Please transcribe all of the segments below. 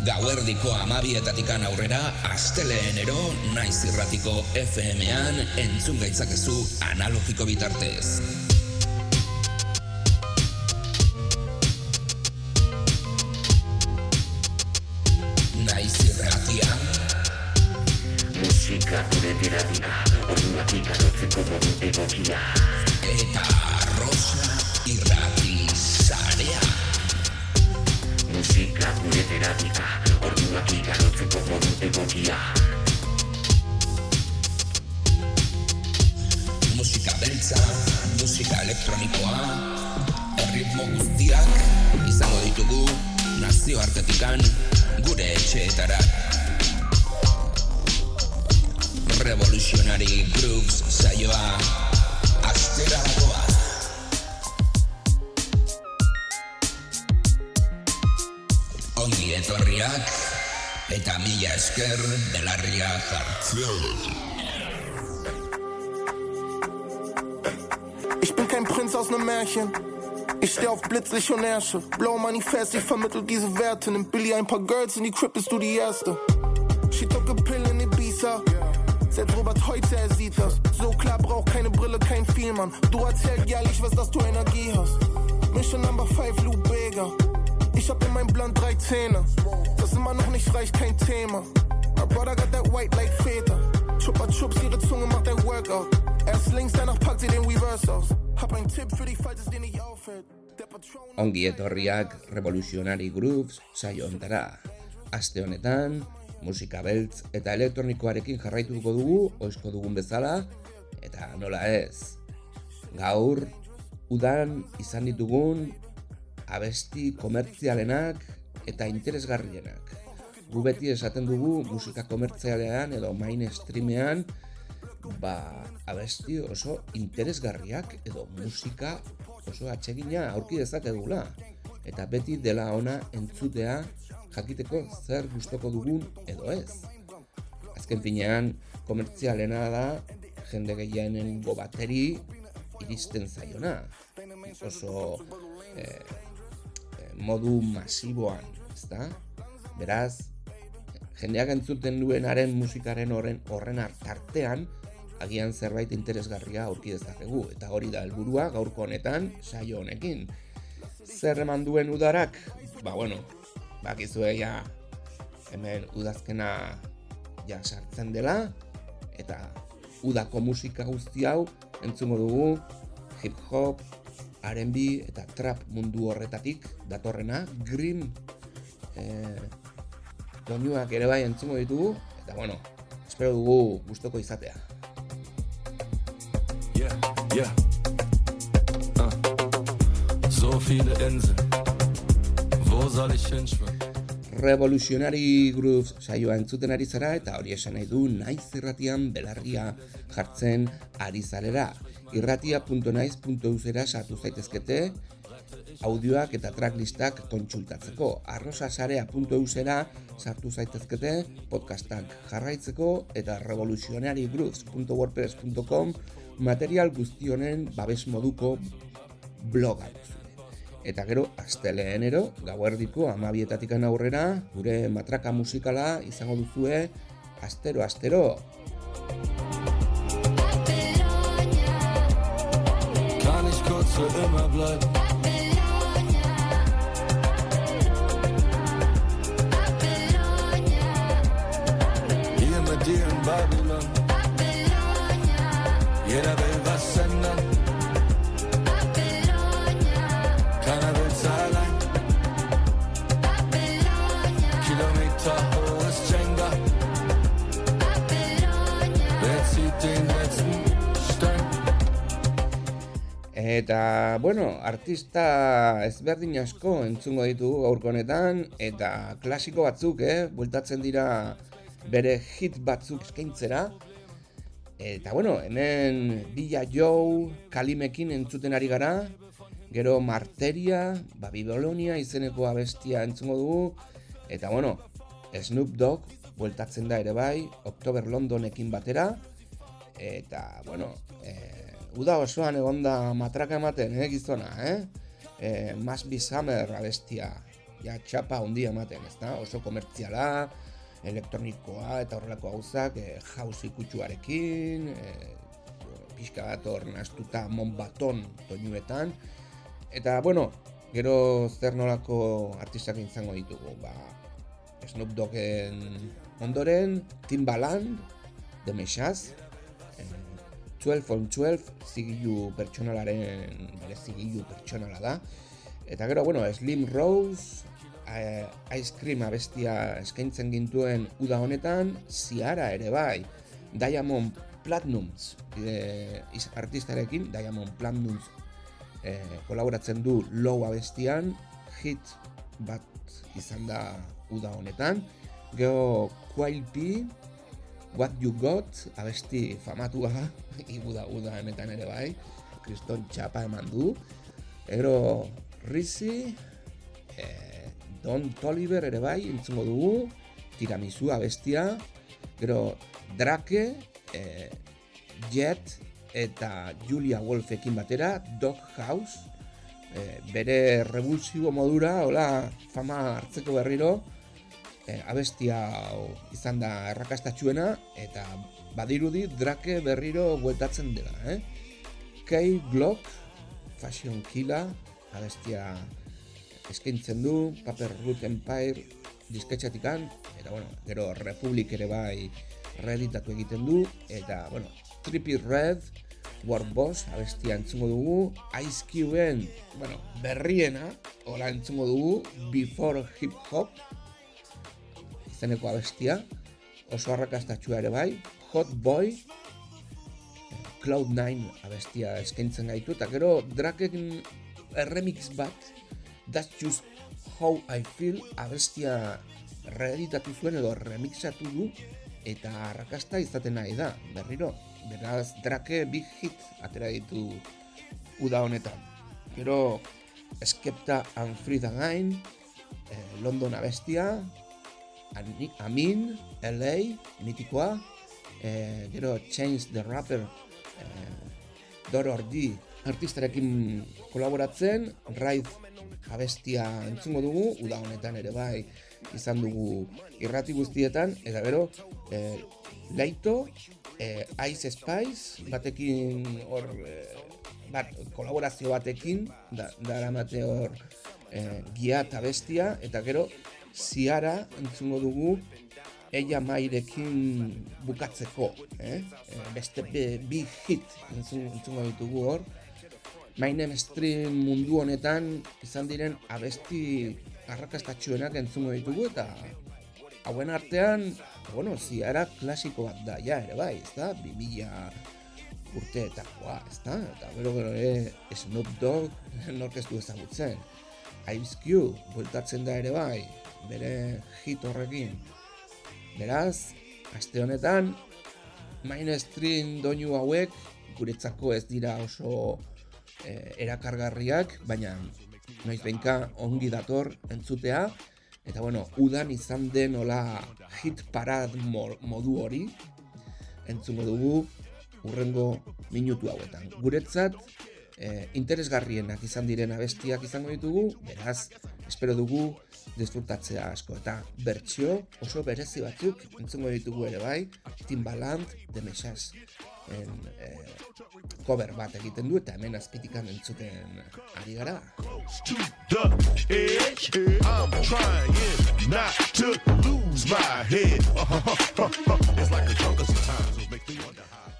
Gauerdiko amabietatikan aurrera, asteleenero, naiz irratiko FM-an, entzun gaitzakezu analogiko bitartez. Naiz irratia. Musika gure terapia, orduak ikarotzeko modu egokia. Eta Rosa irrati Musika gure terapia, orduak ikarotzeko modu egokia. Musika beltza, musika elektronikoa, erritmo guztiak izango ditugu nazioartetikan gure etxeetara. Revolutionary Grooves saioa astera Ongi etorriak eta mila esker belarria jartzen. Ich bin kein Prinz aus nem Märchen. Ich steh auf Blitzlicht und Ärsche. Blau Manifest, ich vermittel diese Werte. Nimm Billy ein paar Girls in die Crib, bist du die Erste. She took a pill in Ibiza. Selbst Robert Heutzer, er sieht das. So klar, braucht keine Brille, kein Vielmann. Du erzählst jährlich, was, dass du Energie hast. Mission Number 5, Lou Bega. Ich hab in meinem Blunt drei Zähne. Das immer noch nicht reicht, kein Thema. My brother got that white like Feta. Chuppa Chups, ihre Zunge macht ein Workout. Erst links, danach packt sie den Reverse aus. Hab einen Tipp für dich, falls es dir nicht auffällt. Ongi etorriak Revolutionary Grooves saio ontara. Aste honetan, musika beltz eta elektronikoarekin jarraituko dugu, oizko dugun bezala, eta nola ez. Gaur, udan izan ditugun abesti komertzialenak eta interesgarrienak. Gu beti esaten dugu musika komertzialean edo mainstreamean ba, abesti oso interesgarriak edo musika oso atsegina aurki dezakegula. Eta beti dela ona entzutea jakiteko zer gustoko dugun edo ez. Azken finean, komertzialena da jende gehienen bateri iristen zaiona. Oso eh, modu masiboan, ezta? Beraz, jendeak entzuten duenaren musikaren horren horren tartean agian zerbait interesgarria aurki dezakegu eta hori da helburua gaurko honetan saio honekin. Zer eman duen udarak? Ba bueno, bakizue ja hemen udazkena ja sartzen dela eta udako musika guzti hau entzungo dugu hip hop, R&B eta trap mundu horretatik datorrena Grim eh, doinuak ere bai entzungo ditugu eta bueno, espero dugu gustoko izatea. Yeah, yeah. Ah. So viele Inseln. Wo soll ich hinschwimmen? Revolutionary Grooves saioa entzuten ari zara eta hori esan nahi du naiz irratian belarria jartzen ari zarera. Irratia.naiz.eusera sartu zaitezkete audioak eta tracklistak kontsultatzeko. arrosasarea.eusera sartu zaitezkete podcastak jarraitzeko eta revolutionarygrooves.wordpress.com material guztionen babes moduko bloga. Eta gero, asteleenero, gauerdiko amabietatikan aurrera, gure matraka musikala izango duzue, astero, astero. Ich kurz Eta, bueno, artista ezberdin asko entzungo ditugu gaurko honetan, eta klasiko batzuk, eh, bueltatzen dira bere hit batzuk eskaintzera. Eta, bueno, hemen Villa Joe, Kalimekin entzuten ari gara, gero Marteria, Babilonia izeneko abestia entzungo dugu, eta, bueno, Snoop Dogg bueltatzen da ere bai, October Londonekin batera, eta, bueno, uda osoan egonda matraka ematen, eh, gizona, eh? Eh, Must Be Summer abestia ja txapa handia ematen, ezta? Oso komertziala, elektronikoa eta horrelako gauzak, e, jauzi kutsuarekin, e, pixka bat hor nastuta mon baton toinuetan. Eta, bueno, gero zer nolako artistak izango ditugu, ba, Snoop Doggen ondoren, Timbaland, The Meshaz, 12 on 12 zigilu pertsonalaren bere zigilu pertsonala da. Eta gero, bueno, Slim Rose eh, Ice Cream abestia eskaintzen gintuen uda honetan Ziara ere bai. Diamond Platinums e, artistarekin Diamond Platinums eh, kolaboratzen du low abestian. Hit bat izan da uda honetan. Gero Quail What You Got, abesti famatua, iguda uda hemetan ere bai, kriston txapa eman du. Ero Rizzi, eh, Don Toliver ere bai, entzungo dugu, tiramisu abestia, gero Drake, eh, Jet eta Julia Wolfekin batera, Dog House, eh, bere revulsibo modura, hola, fama hartzeko berriro, e, abestia izan da errakastatxuena eta badirudi drake berriro bueltatzen dela, eh? Kay Glock, Fashion Killa, abestia eskaintzen du, Paper Root Empire disketxatikan, eta bueno, gero Republic ere bai reeditatu egiten du, eta bueno, Trippy Red, War Boss, abestia entzungo dugu, Ice Cubeen, bueno, berriena, hola entzungo dugu, Before Hip Hop, izeneko abestia, oso arrakastatxua ere bai, Hot Boy, Cloud9 abestia eskaintzen gaitu, eta gero Draken remix bat, That's Just How I Feel abestia reeditatu zuen edo remixatu du, eta arrakasta izaten nahi da, berriro, beraz Drake big hit atera ditu uda honetan. Gero Skepta and Frida Gain, eh, London abestia, Amin, LA, mitikoa, e, gero Change the Rapper, e, Doro Ordi, artistarekin kolaboratzen, Raid abestia entzungo dugu, uda honetan ere bai izan dugu irrati guztietan, eta gero, e, Leito, e, Ice Spice, batekin hor, e, bat, kolaborazio batekin, da, da hor, e, giat abestia, eta gero, ziara entzungo dugu eia mairekin bukatzeko, eh? eh beste bi hit entzungo ditugu hor. Name Stream mundu honetan izan diren abesti arrakastatxuenak entzungo ditugu eta hauen artean, bueno, ziara klasiko bat da, ja, ere bai, ez da, bimila urte eta joa, ez da, eta bero gero ere Snoop Dogg norkestu ezagutzen. Ice Cube, bueltatzen da ere bai, bere hit horrekin. Beraz, aste honetan, mainstream doinu hauek guretzako ez dira oso e, erakargarriak, baina noiz benka ongi dator entzutea, eta bueno, udan izan den hola hit parad modu hori, entzungo dugu urrengo minutu hauetan. Guretzat, e, interesgarrienak izan diren abestiak izango ditugu, beraz, espero dugu disfrutatzea asko. Eta bertsio oso berezi batzuk entzungo ditugu ere bai Timbaland de Mesas en, eh, cover bat egiten du eta hemen azpitikan entzuten ari gara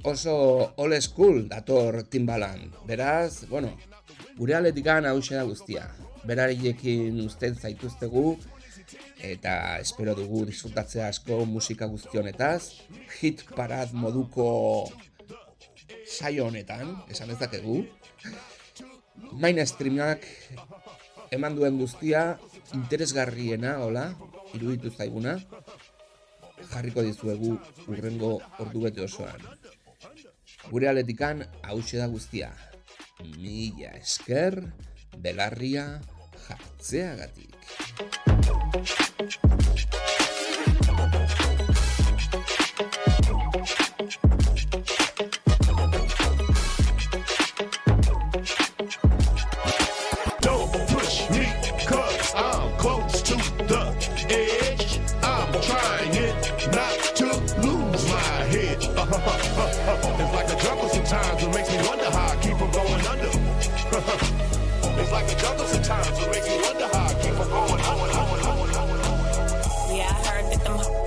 Oso old school dator Timbaland. Beraz, bueno, gure aletikan hau da guztia. Berarekin usten zaituztegu eta espero dugu disfrutatzea asko musika guztionetaz hit parad moduko saio honetan, esan ez dakegu main streamak eman duen guztia interesgarriena, hola, iruditu zaiguna jarriko dizuegu urrengo ordu bete osoan gure aletikan hause da guztia mila esker belarria jartzeagatik.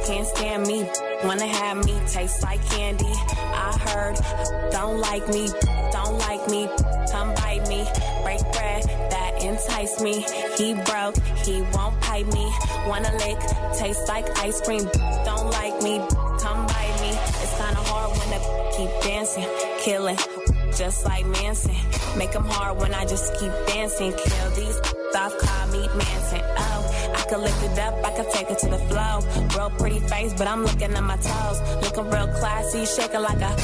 Stand me. Wanna have me taste like candy. I heard, don't like me, don't like me. Come bite me, break bread that entice me. He broke, he won't pipe me. Wanna lick, taste like ice cream. Don't like me, come bite me. It's kinda hard when I keep dancing, killing. Just like Manson, make them hard when I just keep dancing. Kill these off, call me Manson. Oh, I could lift it up, I could take it to the flow. Real pretty face, but I'm looking at my toes. Looking real classy, shaking like a.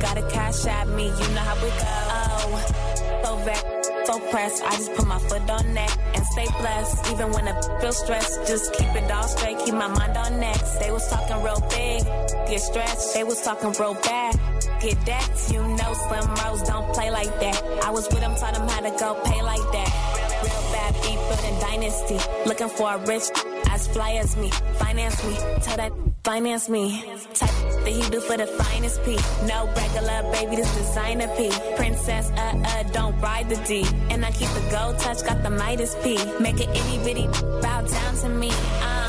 Got a cash at me, you know how we go. Oh, so back, so pressed. I just put my foot on neck and stay blessed. Even when I feel stressed, just keep it all straight, keep my mind on next. They was talking real big, get stressed. They was talking real bad. Get that, you know Slim Rose don't play like that. I was with him, taught him how to go pay like that. Building dynasty. Looking for a rich as fly as me. Finance me, tell that finance me. Type that he do for the finest P. No regular baby, this designer P. Princess, uh uh, don't ride the D. And I keep the gold touch, got the Midas P. Make it itty bitty, bow down to me. Uh,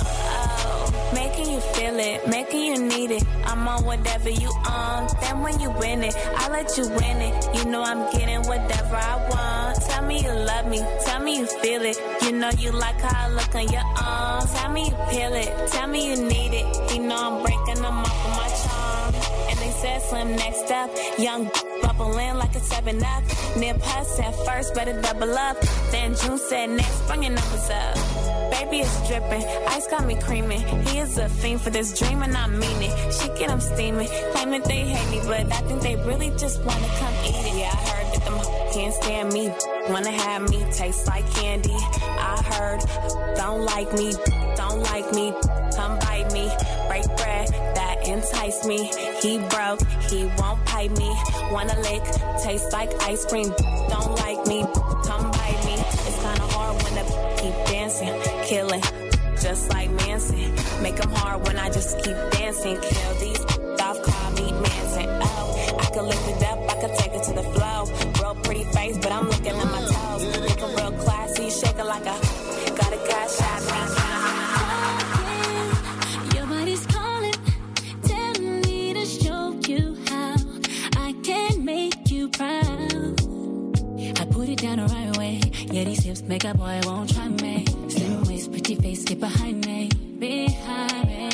feel it, making you need it. I'm on whatever you on. Then when you win it, I let you win it. You know I'm getting whatever I want. Tell me you love me, tell me you feel it. You know you like how I look on your arm. Tell me you feel it, tell me you need it. You know I'm breaking them off of my charm. And they said slim next up, young bubbling like a 7 up. Nip her said first, better double up. Then June said next, bring your numbers up. Baby is dripping, ice got me creaming. He is a fiend for this dream and I mean it. She get him steaming, claiming they hate me, but I think they really just wanna come eat it. Yeah, I heard that them can't stand me, wanna have me taste like candy. I heard, don't like me, don't like me, come bite me, break bread that entice me. He broke, he won't pipe me, wanna lick, taste like ice cream. Don't like me, come bite me. It's kinda hard when I keep dancing, killing, just like Manson. Make them hard when I just keep dancing, kill these off, call me Manson. Oh, I could lift it up, I could take it to the flow. Real pretty face, but I'm make a boy won't try me. Slim waist, pretty face, get behind me, behind me.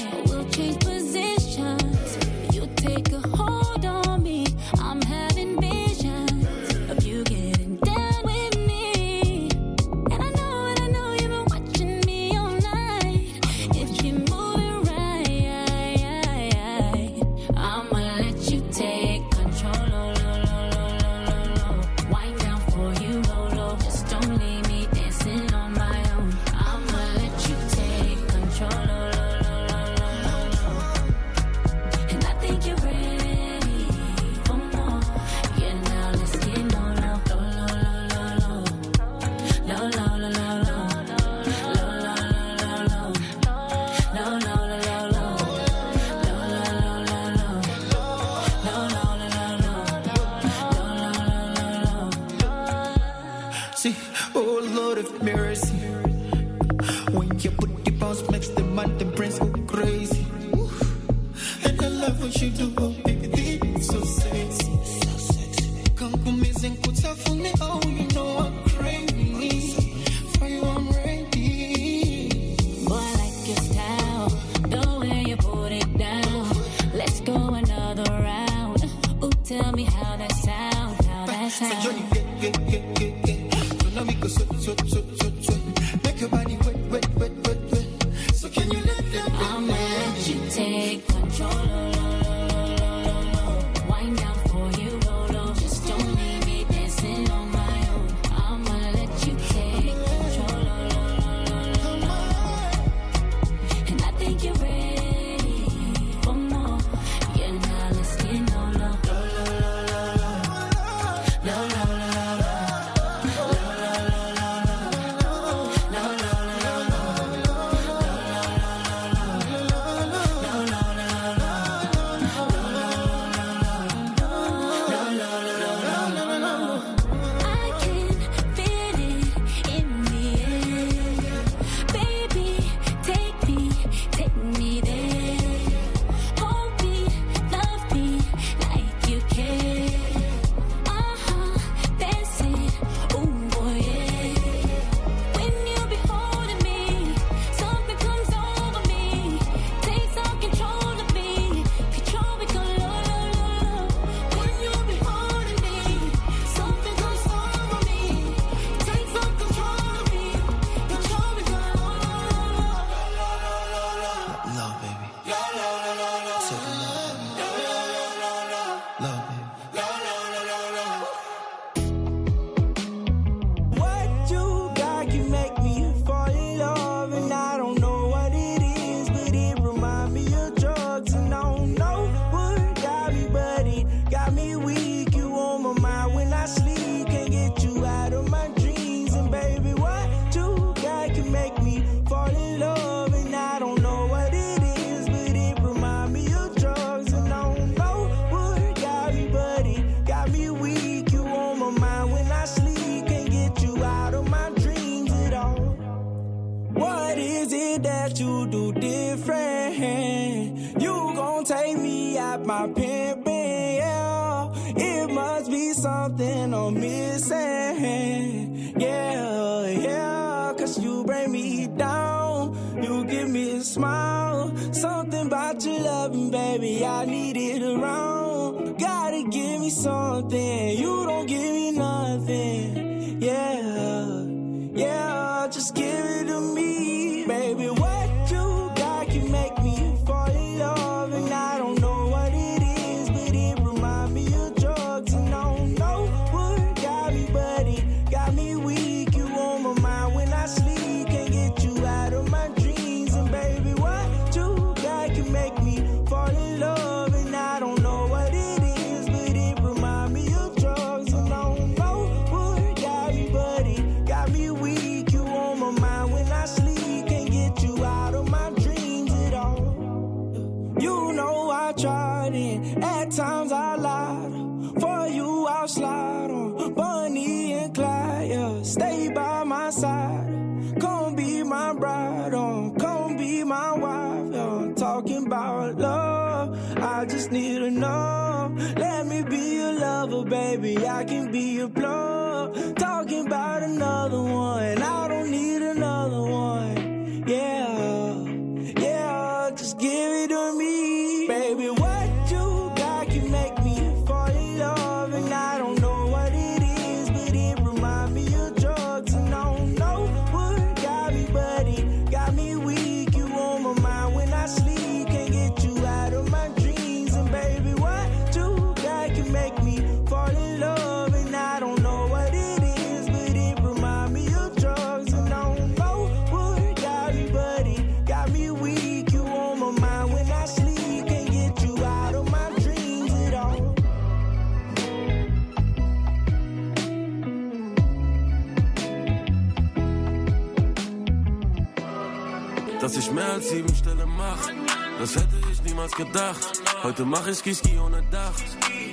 Das hätte ich niemals gedacht. Heute mach ich Kiski ohne Dach,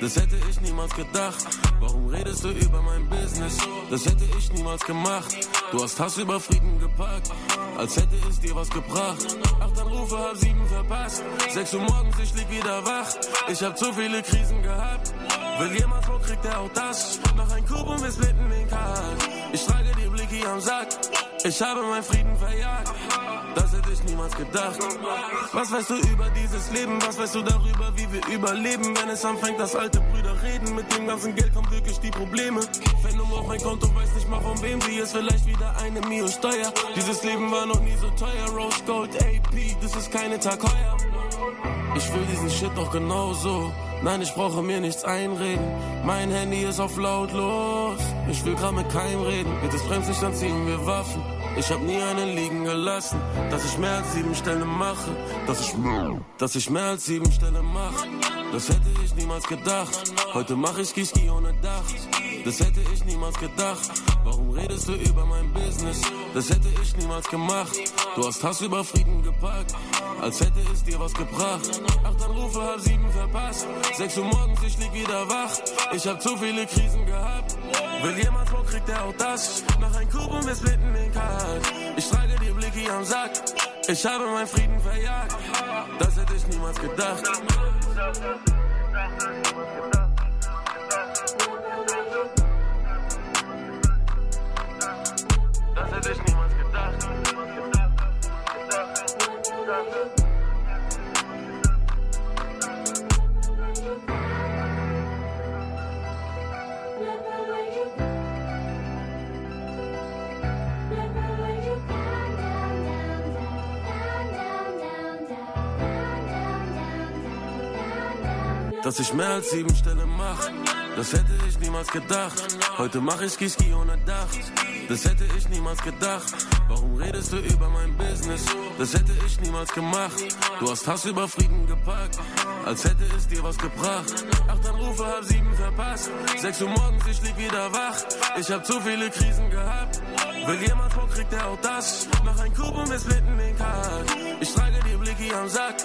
das hätte ich niemals gedacht. Warum redest du über mein Business? Das hätte ich niemals gemacht. Du hast Hass über Frieden gepackt, als hätte es dir was gebracht. Acht Anrufe, halb sieben verpasst. Sechs Uhr morgens, ich lieg wieder wach. Ich hab zu viele Krisen gehabt. Will jemand vor, kriegt er auch das. Noch ein Coup und wir splitten den Kack. Ich trage die Blicki am Sack. Ich habe meinen Frieden verjagt. Das hätte ich niemals gedacht. Was weißt du über dieses Leben? Was weißt du darüber, wie wir überleben? Wenn es anfängt, dass alte Brüder reden, mit dem ganzen Geld kommen wirklich die Probleme. Phantom auf mein Konto, weiß nicht mal von wem sie ist. Vielleicht wieder eine Mio Steuer. Dieses Leben war noch nie so teuer. Rose Gold AP, das ist keine Tag heuer. Ich will diesen Shit doch genauso. Nein, ich brauche mir nichts einreden. Mein Handy ist auf lautlos. Ich will grad mit keinem reden. Es bremst nicht, dann ziehen wir Waffen. Ich hab nie einen liegen gelassen. Dass ich mehr als sieben Stellen mache. Dass ich mehr, dass ich mehr als sieben Stellen mache. Das hätte ich niemals gedacht. Heute mach ich Kiski ohne Dach. Das hätte ich niemals gedacht. Warum redest du über mein Business? Das hätte ich niemals gemacht. Du hast Hass über Frieden gepackt, als hätte es dir was gebracht. Acht Anrufe, halb sieben verpasst. Sechs Uhr morgens, ich lieg wieder wach. Ich hab zu viele Krisen gehabt. Will jemand vor, kriegt er auch das. Nach ein und wir splitten den Kack. Ich trage die Blicki am Sack. Ich habe meinen Frieden verjagt. Das hätte ich niemals gedacht. Das hätte ich niemals gedacht. Das hätte ich niemals gedacht. Dass ich mehr als sieben Stelle mache das hätte ich niemals gedacht. Heute mach ich Kiski ohne Dach, das hätte ich niemals gedacht. Warum redest du über mein Business? Das hätte ich niemals gemacht. Du hast Hass über Frieden gepackt, als hätte es dir was gebracht. Acht Anrufe, halb sieben verpasst. Sechs Uhr morgens, ich lieg wieder wach. Ich hab zu viele Krisen gehabt. Will jemand vor, kriegt er auch das. Nach ein Coup und wir splitten den Kack. Ich trage die Blicki am Sack.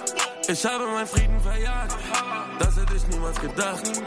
Ich habe meinen Frieden verjagt. Das hätte ich niemals gedacht.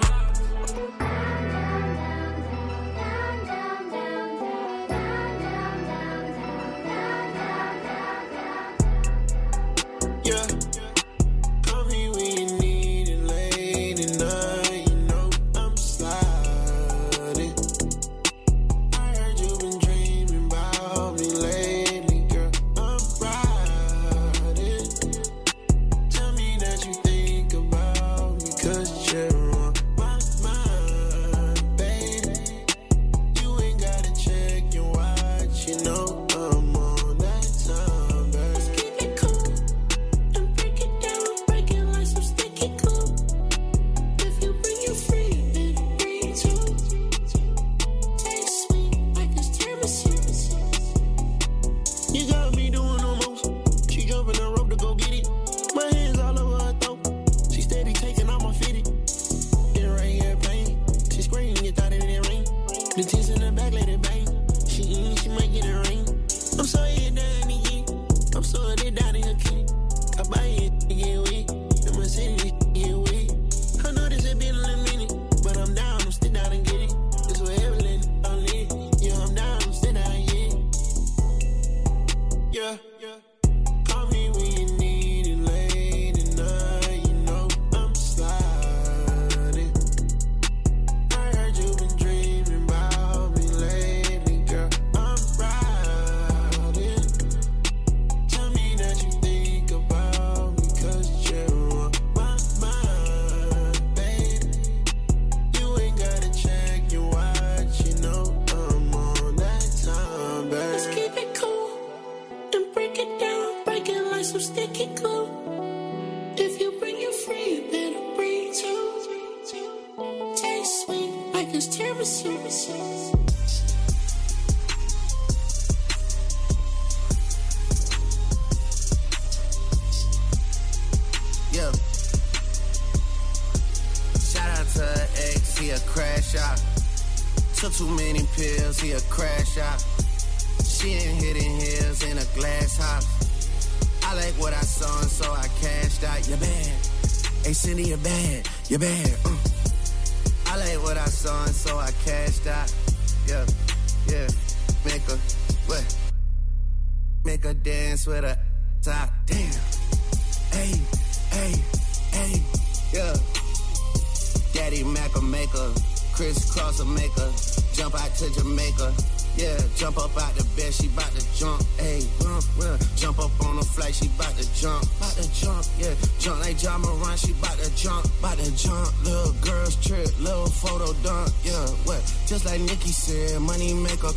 Chris Cross a maker. Jump out to Jamaica, yeah. Jump up out the bed, she bout to jump. Hey, jump, well. Jump up on the flight, she bout to jump. Bout to jump, yeah. Jump like John Moran, she bout to jump. Bout to jump, little girls trip, little photo dunk, yeah. What? Just like Nikki said, money maker.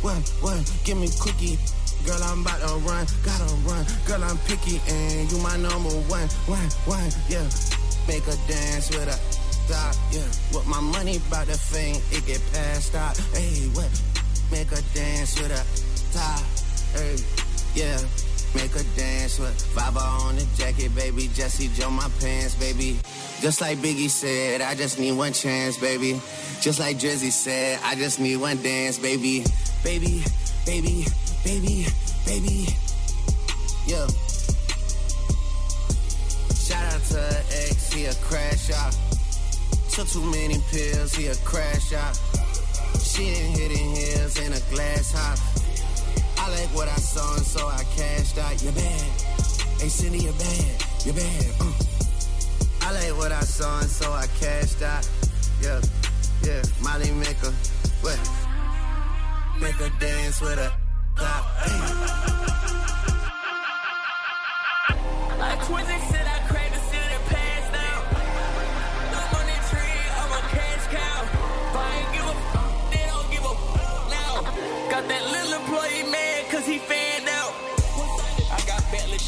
What, what? Give me cookie. Girl, I'm about to run, gotta run. Girl, I'm picky and you my number one, one, one, yeah. Make her dance with a stop, yeah. With my money about to faint, it get passed out. Hey, what? Make her dance with a top, hey, yeah. Make her dance with Viber on the jacket, baby. Jesse Joe my pants, baby. Just like Biggie said, I just need one chance, baby. Just like Drizzy said, I just need one dance, baby. Baby, baby, baby, baby. Yeah. Shout out to ex, he a crash out. Took too many pills, he a crash out. She ain't hitting heels in a glass house. I like what I saw and so I cashed out. You're bad. Hey Cindy, you're bad. You're bad. Uh. I like what I saw and so I cashed out. Yeah, yeah. Molly make her, what? Make her dance with a top. Like Quincy said, I crave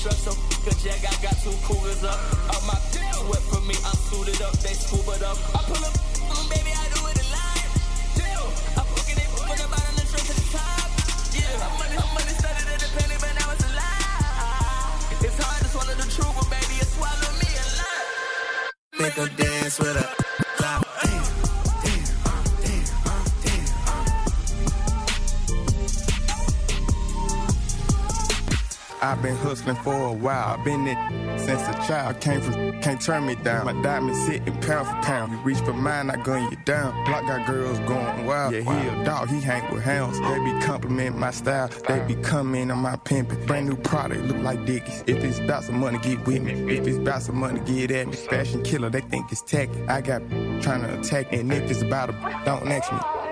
Bentley trucks up, good jack, I got two coolers up. All my bitches wet for me, I'm suited up, they scuba up. I pull up, mm, baby, I do it alive. Deal, I'm fucking it from the bottom and straight to the top. Yeah, I'm money, I'm money started the but now it's a. It's hard to swallow the truth, but baby, me a her dance with a I've been hustling for a while. I've been it since a child. Came from, can't turn me down. My diamonds sitting pound for pound. You reach for mine, I gun you down. Block got girls going wild. Yeah, he a dog, he hang with hounds. They be complimenting my style. They be coming on my pimping. Brand new product, look like Dickies. If it's about some money, get with me. If it's about some money, get at me. Fashion killer, they think it's tacky. I got trying to attack, and if it's about a don't ask me.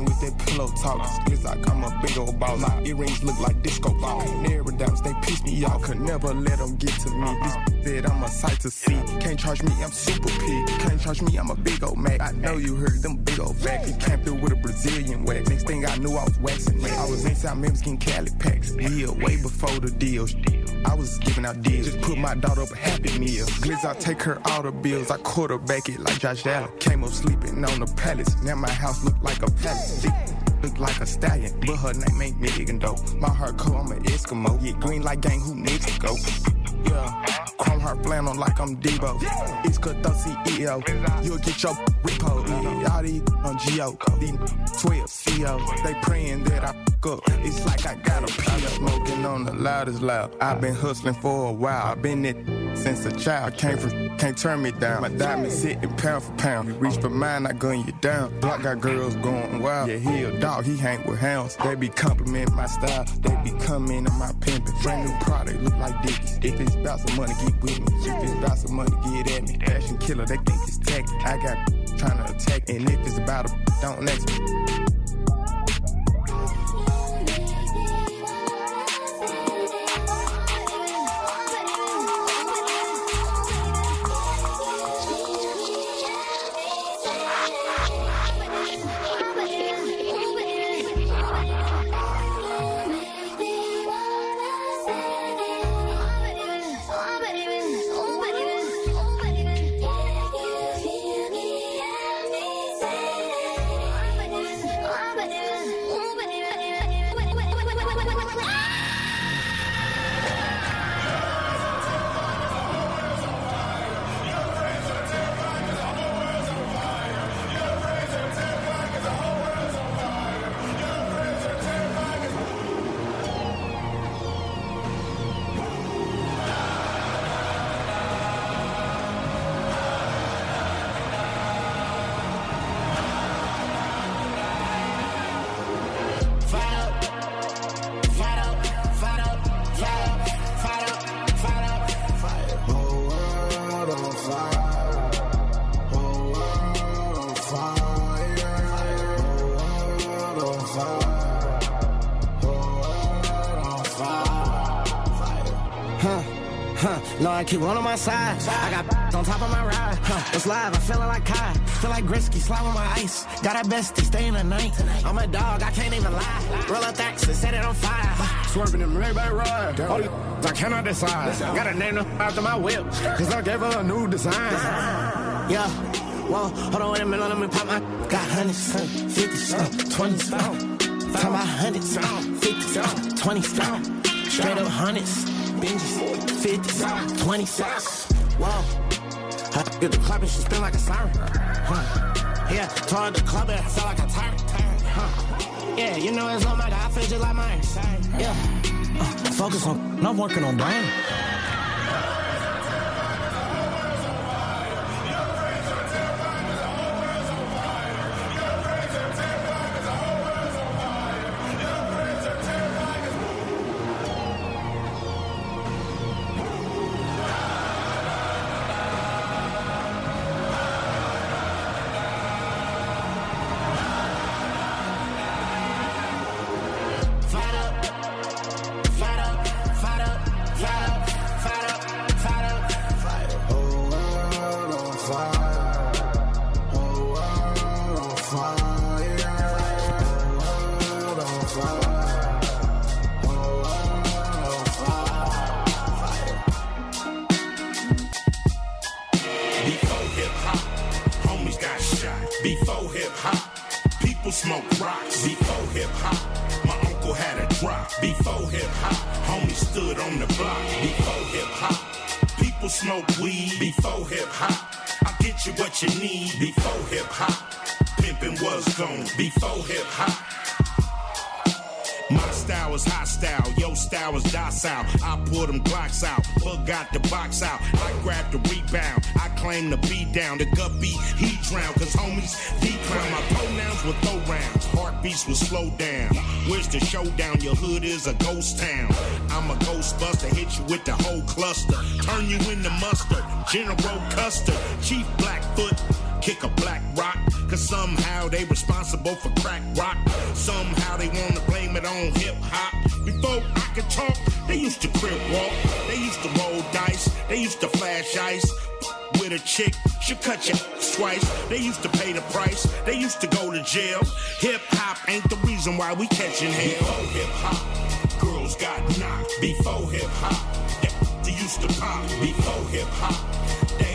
With that pillow talk. It's like I'm a big old ball. My earrings look like disco balls. Never doubts, they piss me off. Could never let them get to me. This uh-uh. said I'm a sight to see. Can't charge me, I'm super pig. Can't charge me, I'm a big old Mac. I know you heard them big old facts. He came through with a Brazilian wax. Next thing I knew, I was waxing man. I was inside Memphis getting Cali packs. Yeah, way before the deal. I was giving out deals. Just put my daughter up a happy meal. Glitz, I take her all the bills. I quarterback it like Josh Allen. Came up sleeping on the palace. Now my house look like a palace. Look like a stallion, but her name ain't Megan though. My heart cold, I'm an Eskimo. Yeah, green like gang, who needs to go? Yeah, chrome heart flannel like I'm Debo. It's cut the CEO. You'll get your repo. Yeah, all these on Geo. These 12 CEOs, they praying that I fuck up. It's like I got a PO. Smoking on the loudest loud. I've been hustling for a while. I've been it since a child. Can't from, can't turn me down. My diamonds sitting pound for pound. You reach for mine, I gun you down. Block got girls going wild. Yeah, he a dog, he hang with hounds. They be complimenting my style. They be coming on my pimping. Brand new product, look like Dickies. If it's about some money, get with me. If it's about some money, get at me. Fashion killer, they think it's tech. I got trying to attack. And if it's about a don't next me. Huh, huh. No, I keep one on my side. I got on top of my ride. Huh, it's live. I'm feeling like Kai. Feel like Grisky, slime on my ice. Got a bestie, staying the night. I'm a dog, I can't even lie. Roll up that and set it on fire. Swerving in Maybach ride. All these I cannot decide. Gotta name them after my whip. Cause I gave her a new design. Yeah. Whoa, hold on, wait a minute, let me pop my. Got hundreds, fifties, twenties, talking about hundreds, fifties, twenties, straight up hundreds, binges, fifties, twenties. Whoa, I get the club and she spin like a siren. Huh. Yeah, toward the club and I felt like a tyrant. Huh. Yeah, you know it's on my God, I feel just like mine. Yeah, uh, focus on, I'm working on brain. Hop, people smoke rocks. Before hip hop, my uncle had a drop. Before hip hop, Homie stood on the block. Before hip hop, people smoke weed. Before hip hop, I'll get you what you need. Before hip hop, pimping was gone. Before hip hop. Style is hostile, your style is docile. I pull them Glocks out, Bug got the box out. I grab the rebound, I claim the beat down. The beat, he drown, cause homies decline. My pronouns will throw rounds, heartbeats will slow down. Where's the showdown? Your hood is a ghost town. I'm a ghostbuster, hit you with the whole cluster. Turn you into mustard, General Custer, Chief Blackfoot. Kick a black rock, cause somehow they responsible for crack rock. Somehow they wanna blame it on hip hop. Before I could talk, they used to crib walk, they used to roll dice, they used to flash ice. With a chick, she cut your ass twice. They used to pay the price, they used to go to jail. Hip hop ain't the reason why we catching hell. Before hip hop, girls got knocked. Before hip hop, they used to pop. Before hip hop,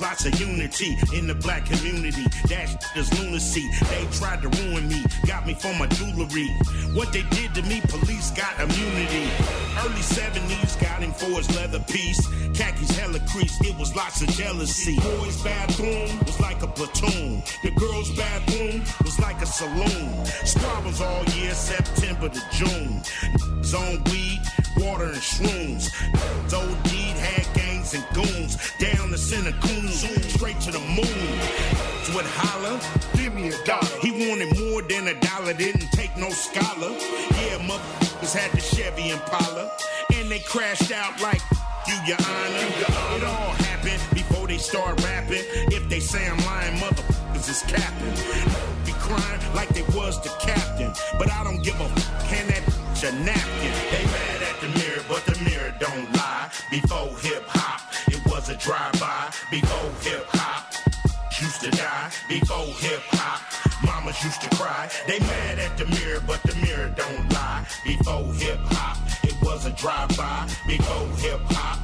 Lots of unity in the black community. That is lunacy. They tried to ruin me, got me for my jewelry. What they did to me, police got immunity. Early 70s got him for his leather piece. Khakis hella creased, it was lots of jealousy. Boys' bathroom was like a platoon. The girls' bathroom was like a saloon. Squabbles all year, September to June. Zone weed, water and shrooms. Old and goons. Down the center coons, straight to the moon. Would holler, give me a dollar. He wanted more than a dollar, didn't take no scholar. Yeah, motherfuckers had the Chevy Impala. And they crashed out like you, your honor. It all happened before they start rapping. If they say I'm lying, motherfuckers is capping. Be crying like they was the captain. But I don't give a fuck, hand that a napkin. They mad at the mirror, but the mirror don't lie. Before hip drive-by. Before hip hop, used to die. Before hip hop, mamas used to cry. They mad at the mirror, but the mirror don't lie. Before hip hop, it was a drive-by. Before hip hop,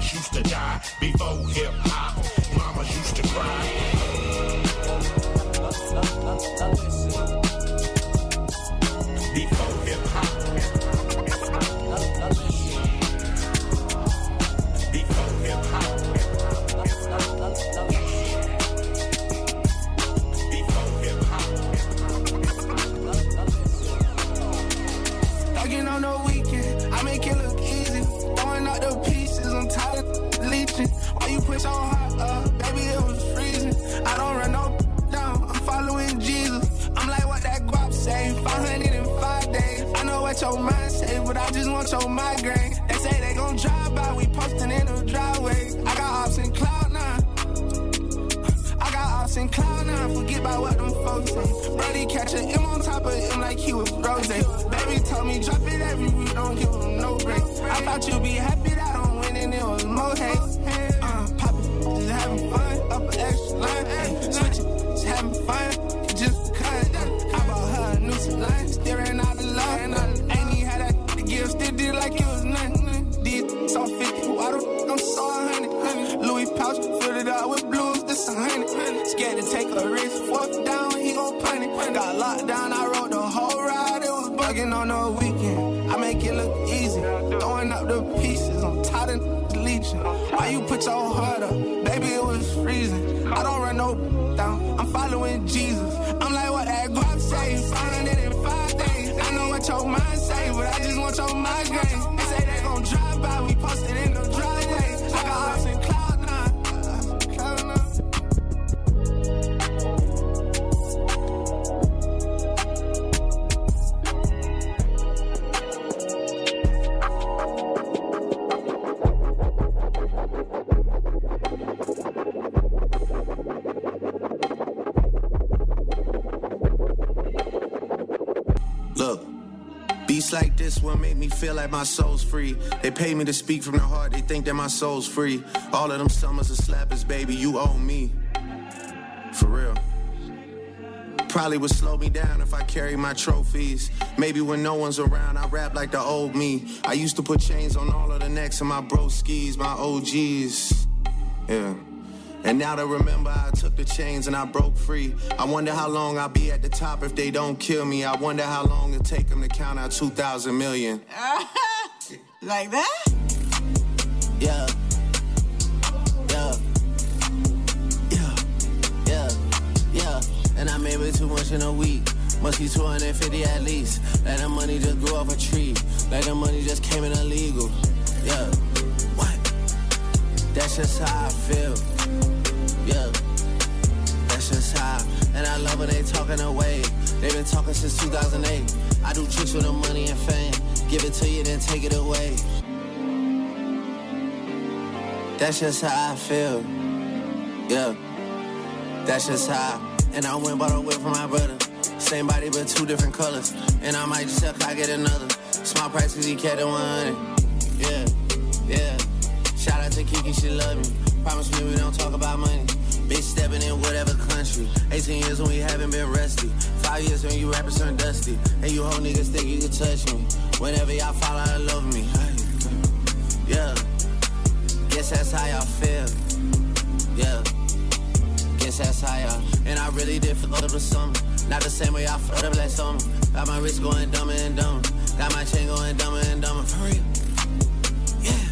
used to die. Before hip your mind say, but I just want your migraine. They say they gon' drive by, we posting in the driveway. I got ops in cloud nine. I got ops in cloud nine, forget about what them folks say. Brody catch a M on top of him like he was rose. Baby told me drop it every week, don't give him no break. I thought you'd be happy that I'm winning, it was more hate. Pieces, I'm tired of leeching. Why you put your heart up? Baby, it was freezing. I don't run no down, I'm following Jesus. I'm like, what that guap say? 500 in five days. I know what your mind say, but I just want your migraine. Feel like my soul's free. They pay me to speak from the heart, they think that my soul's free. All of them summers of slappers, baby, you owe me. For real. Probably would slow me down if I carry my trophies. Maybe when no one's around, I rap like the old me. I used to put chains on all of the necks of my bro skis, my OGs. Yeah. And now to remember, I took the chains and I broke free. I wonder how long I'll be at the top if they don't kill me. I wonder how long it'll take them to count out 2,000 million. like that? Yeah. Yeah. Yeah. Yeah. Yeah. And I made way too much in a week. Must be 250 at least. Like the money just grew off a tree. Like the money just came in illegal. Yeah. What? That's just how I feel. Yeah. That's just how. And I love when they talking away. They've been talking since 2008. I do tricks with the money and fame. Give it to you, then take it away. That's just how I feel. Yeah. That's just how. And I went bought a whip for my brother. Same body but two different colors. And I might just tell I get another. Small price cause he kept it 100. Yeah, yeah. Shout out to Kiki, she love me. Promise me we don't talk about money. Bitch stepping in whatever country. 18 years when we haven't been rusty. Five years when you rappers turn dusty. And you whole niggas think you can touch me. Whenever y'all fall out of love me. Yeah. Guess that's how y'all feel. Yeah. Guess that's that's higher. And I really did up the summer. Not the same way I fucked up last summer. Got my wrist going dumber and dumber. Got my chain going dumber and dumber. For real. Yeah.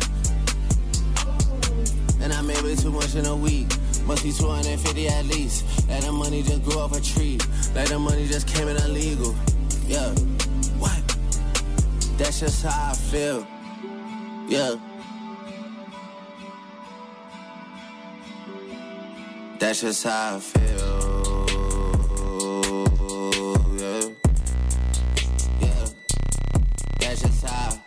And I made way too much in a week. Must be 250 at least. Like the money just grew off a tree. Like the money just came in illegal. Yeah. What? That's just how I feel. Yeah. That's just how I feel. Yeah. Yeah. That's just how.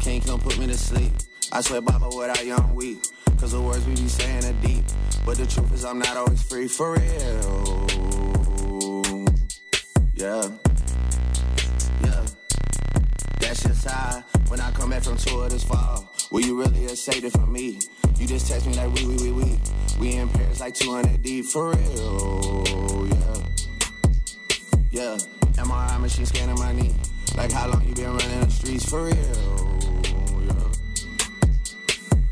Can't come put me to sleep. I swear, Baba, without you, I'm weak. Cause the words we be saying are deep. But the truth is, I'm not always free for real. Yeah. Yeah. That's just how. When I come back from tour this fall, will you really it for me? You just text me like we, we, we, we. We in Paris like 200 deep for real. Yeah. Yeah. MRI machine scanning my knee. Like how long you been running the streets for real?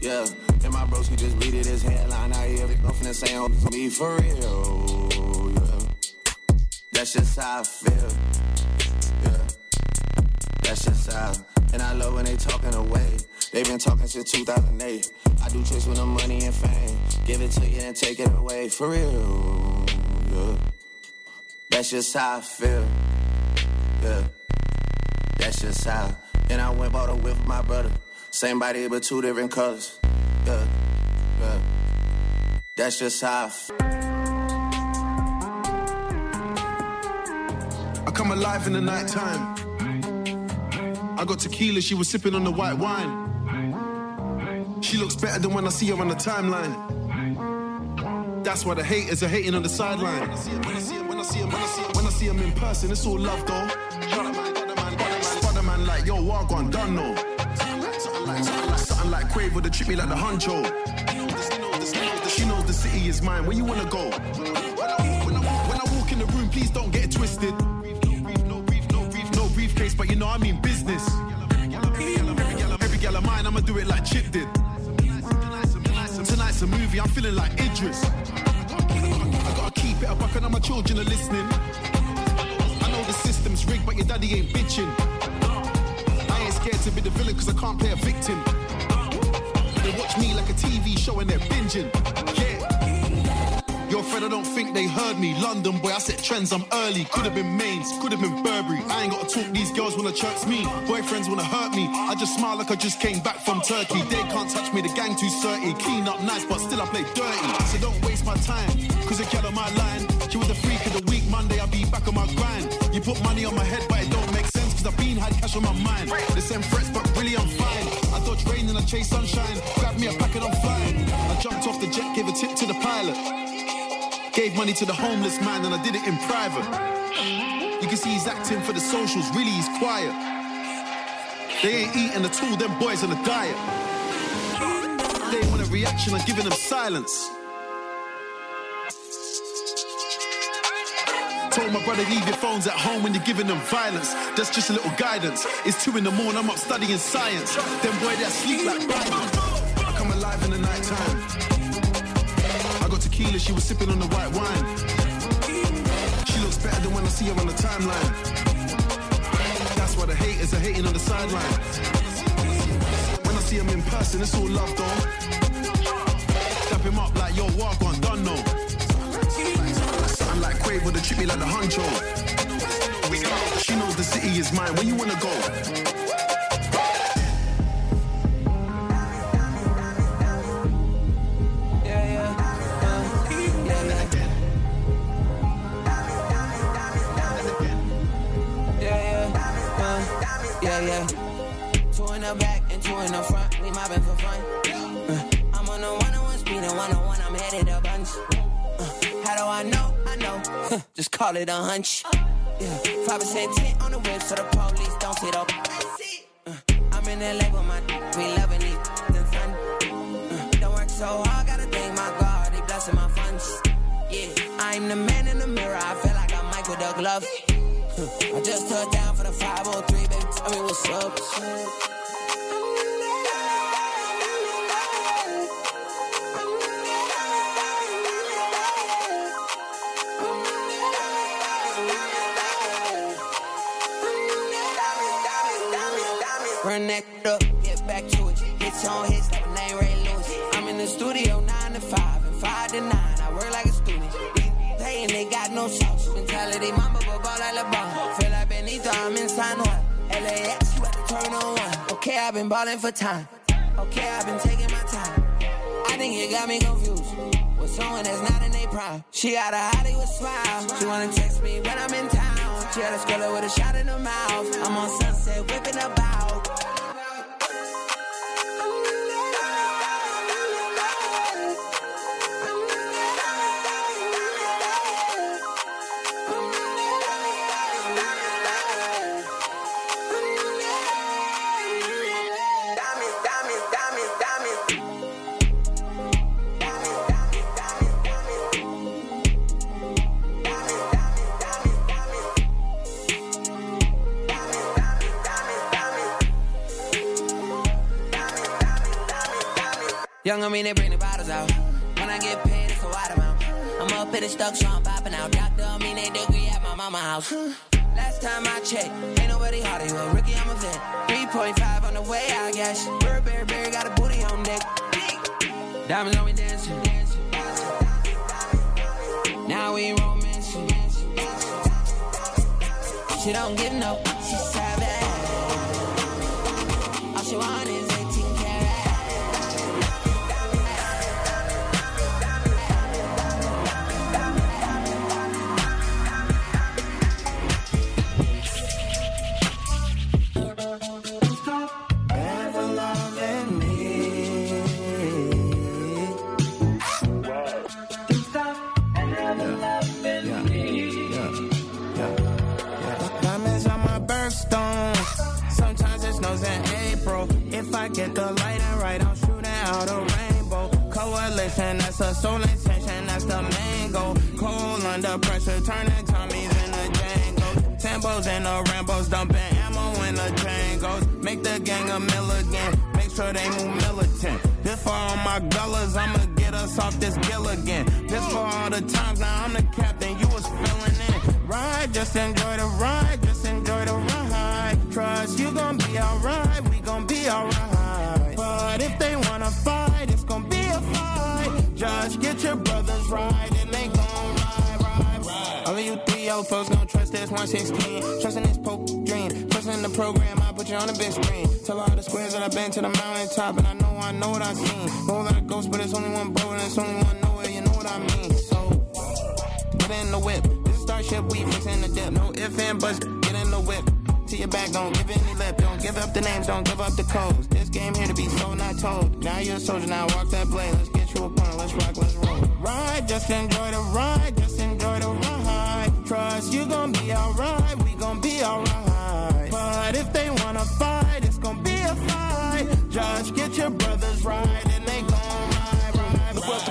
Yeah. Yeah. And my bros, he just readed his headline out here. Go from the same hope oh, me for real. Yeah. That's just how I feel. Yeah. That's just how. And I love when they talking away. They been talking since 2008. I do tricks with the money and fame. Give it to you and take it away for real. Yeah. That's just how I feel. Yeah. That's just how. And I went bought a whip with my brother. Same body but two different colors. That's just how I come alive in the night time. I got tequila, she was sipping on the white wine. She looks better than when I see her on the timeline. That's why the haters are hating on the sideline. When I see 'em, when I see 'em, when I see 'em, when I see 'em, when I see 'em in person, it's all love though. Spot a man like, yo, walk on, done no. Like Quavo to treat me like the honcho. She knows the city is mine. Where you wanna go? When I, walk in the room, please don't get twisted. No briefcase, but you know I mean business. Every gal of mine, I'ma do it like Chip did. Tonight's a movie, I'm feeling like Idris. I gotta keep it a buck and all my children are listening. I know the system's rigged, but your daddy ain't bitching. I ain't scared to be the villain cause I can't play a victim. They watch me like a TV show and they're binging. Yeah. Your friend, I don't think they heard me. London boy, I set trends, I'm early. Could have been Mains, could have been Burberry. I ain't gotta talk, these girls wanna chirps me. Boyfriends wanna hurt me. I just smile like I just came back from Turkey. They can't touch me, the gang too dirty. Clean up nice, but still I play dirty. So don't waste my time, cause a girl on my line. She was the freak of the week, Monday I'll be back on my grind. You put money on my head, but it I've been had cash on my mind. They send threats, but really I'm fine. I dodge rain and I chase sunshine. Grab me a packet, I'm flying. I jumped off the jet, gave a tip to the pilot. Gave money to the homeless man and I did it in private. You can see he's acting for the socials, really he's quiet. They ain't eating at all, them boys on a diet. They want a reaction, I'm giving them silence. Told my brother, leave your phones at home when you're giving them violence. That's just a little guidance. It's two in the morning, I'm up studying science. Them boy that sleep like Bible. I come alive in the night time. I got tequila, she was sipping on the white wine. She looks better than when I see her on the timeline. That's why the haters are hating on the sideline. When I see him in person, it's all love though. Dap him up like yo, walk on, done no. Like Quavo to treat like the honcho. She knows the city is mine. Where you wanna go? Yeah, yeah. Yeah, yeah. Yeah, yeah. Yeah, yeah. Two in the back and two in the front. We mobbing for fun. Just call it a hunch. Yeah. Five percent tint on the whip so the police don't sit up. Uh, I'm in LA with my we loving these and fun. Uh, don't work so hard, gotta thank my God, he blessing my funds. Yeah, I'm the man in the mirror. I feel like I'm Michael Doug Love. I just touched down for the 503, baby. Tell me what's up. Up, get back to it. Hits on hits like my name Ray Lewis. I'm in the studio 9 to 5 and 5 to 9. I work like a student. Paying, they got no sauce. Mentality, mama, but ball like LeBron. Feel like Benito, I'm in San Juan. LAX, you at the turn on one. Okay, I've been balling for time. Okay, I've been taking my time. I think you got me confused with someone that's not in their prime. She got a Hollywood smile. She wanna text me when I'm in town. She had a sculler with a shot in her mouth. I'm on sunset whipping about. Young on me, they bring the bottles out. When I get paid, it's a wide amount. I'm up in the stuck, so I'm popping out. Doctor on me, they degree at my mama house. Last time I checked, ain't nobody Hollywood. Ricky, I'm a vet. 3.5 on the way, I guess. Burberry, Berry got a booty on deck. Diamonds on me dancing. Now we romancing. She don't give no, she that's a soul intention, that's the main goal. Cold under pressure, turning Tommies into Django. Tambos and the Rambos, dumping ammo in the Django's. Make the gang a mill again, make sure they move militant. This for all my gullas, I'ma get us off this Gilligan. This for all the times, now I'm the captain, you was filling in. Ride, just enjoy the ride, just enjoy the ride. Trust you gon' be alright, we gon' be alright. But if they wanna fight, it's gon' be a fight. Just get your brothers right and they gon' ride, ride, ride. All of you three old folks gon' trust this 116. Trusting this Pope dream. Trusting the program, I put you on the big screen. Tell all the squares that I've been to the mountaintop. and I know I know what I've seen. Whole lot of ghosts, but it's only one boat, and it's only one nowhere, you know what I mean. So, get in the whip. This is Starship, we fixin' the dip. No ifs and buts, get in the whip. To your back, don't give any lip. Don't give up the names, don't give up the codes. This game here to be sold, not told. Now you're a soldier, now walk that blade. Let's get you a point, let's rock, let's roll. Ride, just enjoy the ride, just enjoy the ride. Trust you gon' be alright, we gon' be alright. But if they wanna fight, it's gon' be a fight. Just get your brothers right,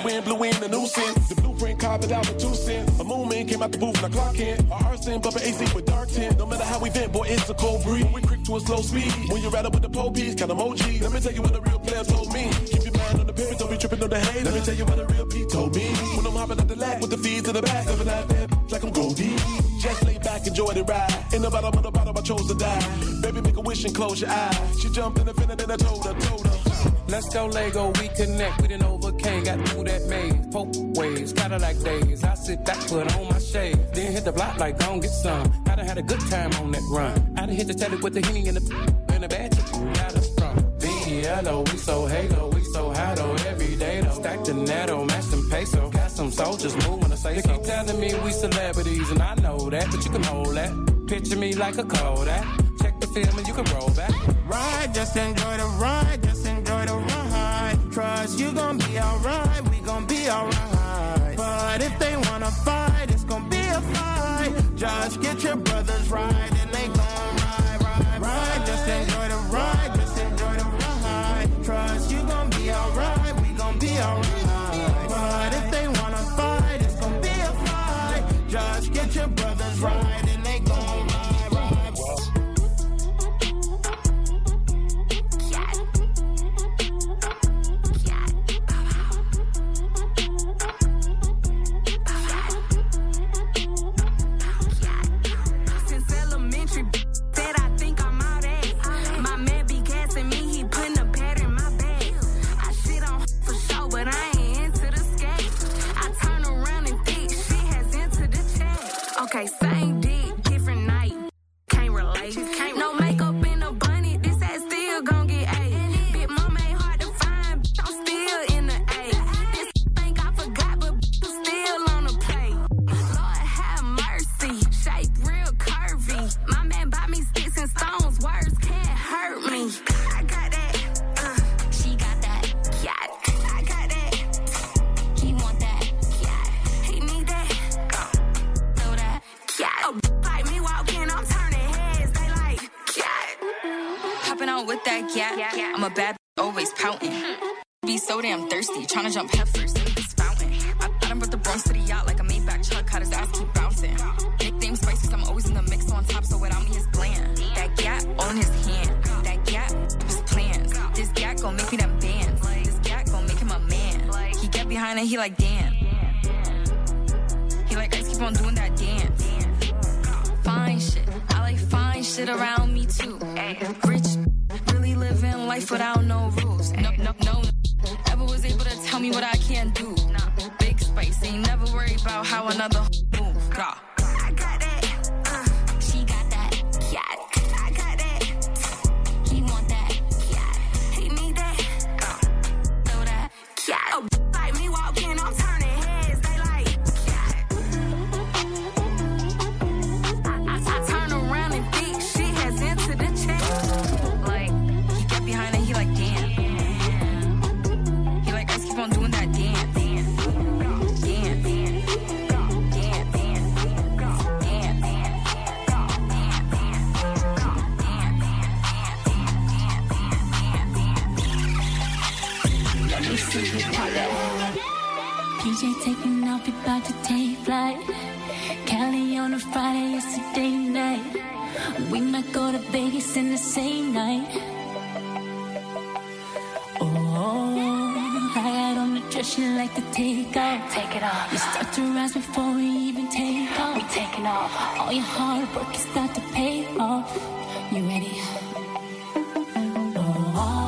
wind blew in the new sense. The blueprint carved out with two cents. A movement came out the booth and I clock in. Our arson bumping AC with dark tint. No matter how we vent, boy, it's a cold breeze. We quick to a slow speed. When you up with the police, kind of emoji. Let me tell you what the real player told me. Keep your mind on the pivot, don't be tripping on the hate. Let me tell you what the real P told me. When I'm hopping out the lap with the feet to the back, living out there like I'm Goldie. Just lay back, enjoy the ride. In the bottom of the bottom, I chose to die. Baby, make a wish and close your eyes. She jumped in the fender, then I told her, told her. Let's go Lego, we connect. We done overcame, got through that maze. Poke ways, Cadillac days. I sit back, put on my shades. Then hit the block like gon' get some. I done had a good time on that run. I done hit the telly with the henny in the in the bad chick. Got us from BLO, we so halo, so hot though. Every day though, stack the netto, match them peso. Got some soldiers moving to say They keep telling me we celebrities, and I know that, but you can hold that. Picture me like a Kodak. Check the film and you can roll back. Ride, just enjoy the ride, just enjoy the ride. Trust you gon' be alright, we gon' be alright. But if they wanna fight, it's gon' be a fight. Just get your brothers right yeah. yeah. I'm a bad always pouting. Be so damn thirsty, trying to jump first into this fountain. I, I done brought the Bronx to the yacht like a Maybach truck, how his ass keep bouncing? Nickname Spice, i I'm always in the mix on top, so without me, it's bland. That gap on his hand, that gap his plans. This gap gon' make me them bands, this gap gon' make him a man. He get behind and he like, damn. He like, ice keep on doing that dance. Fine shit shit around me too. Rich, really living life without no rules. No, no, no, ever was able to tell me what I can't do. Big space, ain't never worried about how another move. God. about to take flight. Cali on a Friday, yesterday night. We might go to Vegas in the same night. Oh, I got on the dress you like to take off. Take it off. You start to rise before we even take off. We taking off. All your hard work is start to pay off. You ready? Oh.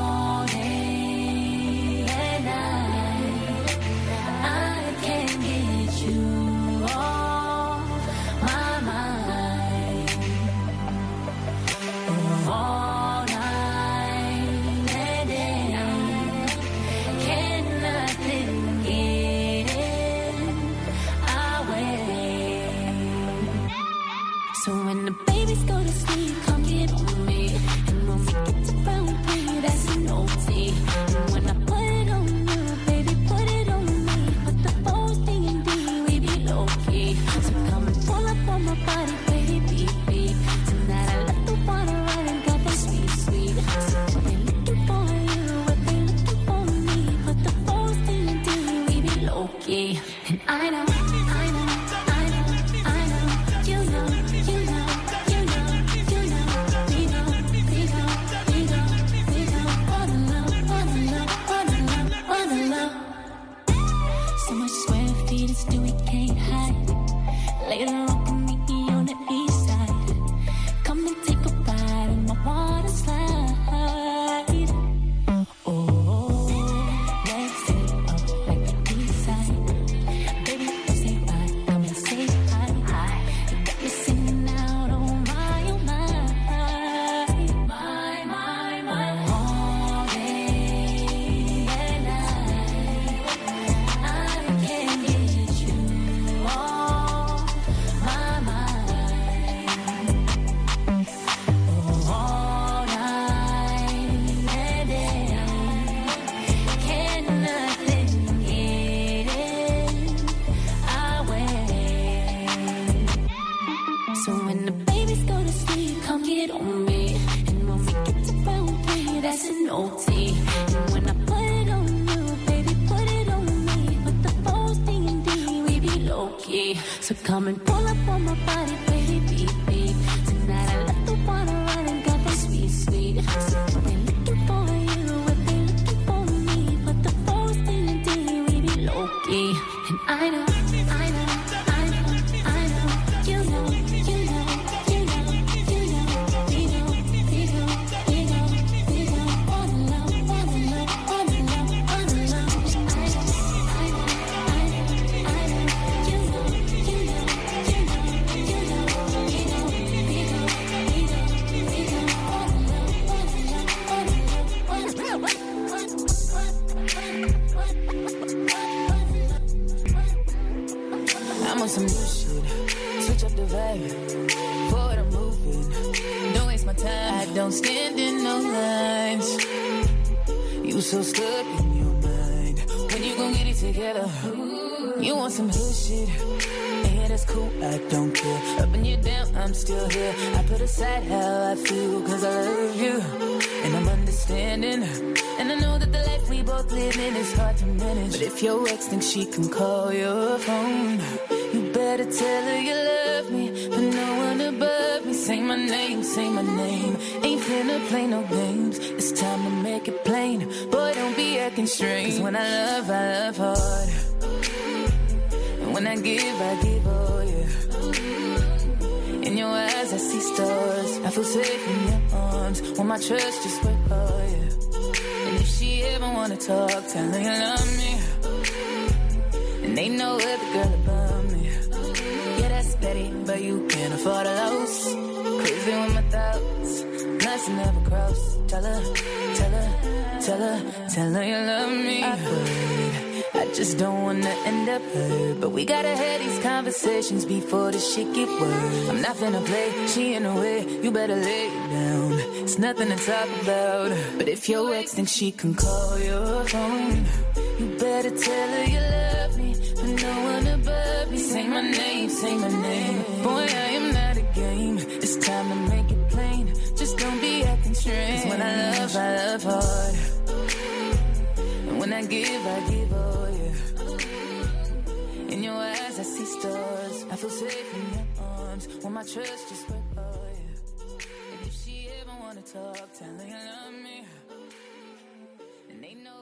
And I know that the life we both live in is hard to manage. But if your ex thinks she can call your phone, you better tell her you love me. But no one above me. Say my name, say my name. Ain't finna play no games. It's time to make it plain. Boy, don't be acting strange. Cause when I love, I love hard. And when I give, I give all, yeah. In your eyes, I see stars. I feel safe in your arms. When my trust just work, oh, yeah. She wanna talk, tell her you love me. And ain't no other girl above me. Yeah, that's petty, but you can't afford a loss. Crazy with my thoughts, and never cross. Tell her, tell her, tell her, tell her you love me. I. I just don't wanna end up hurt. But we gotta have these conversations before the shit get worse. I'm not finna play, she in the way, you better lay down. It's nothing to talk about. But if your ex thinks she can call your phone, you better tell her you love me. But no one above me. Say my name, say my name. Boy, I am not a game. It's time to make it plain. Just don't be acting strange. 'Cause when I love, I love hard. And when I give, I give your eyes, I see stars. I feel safe in your arms. When my trust just oh, yeah. And if she ever wanna talk, tell her you love me. And ain't no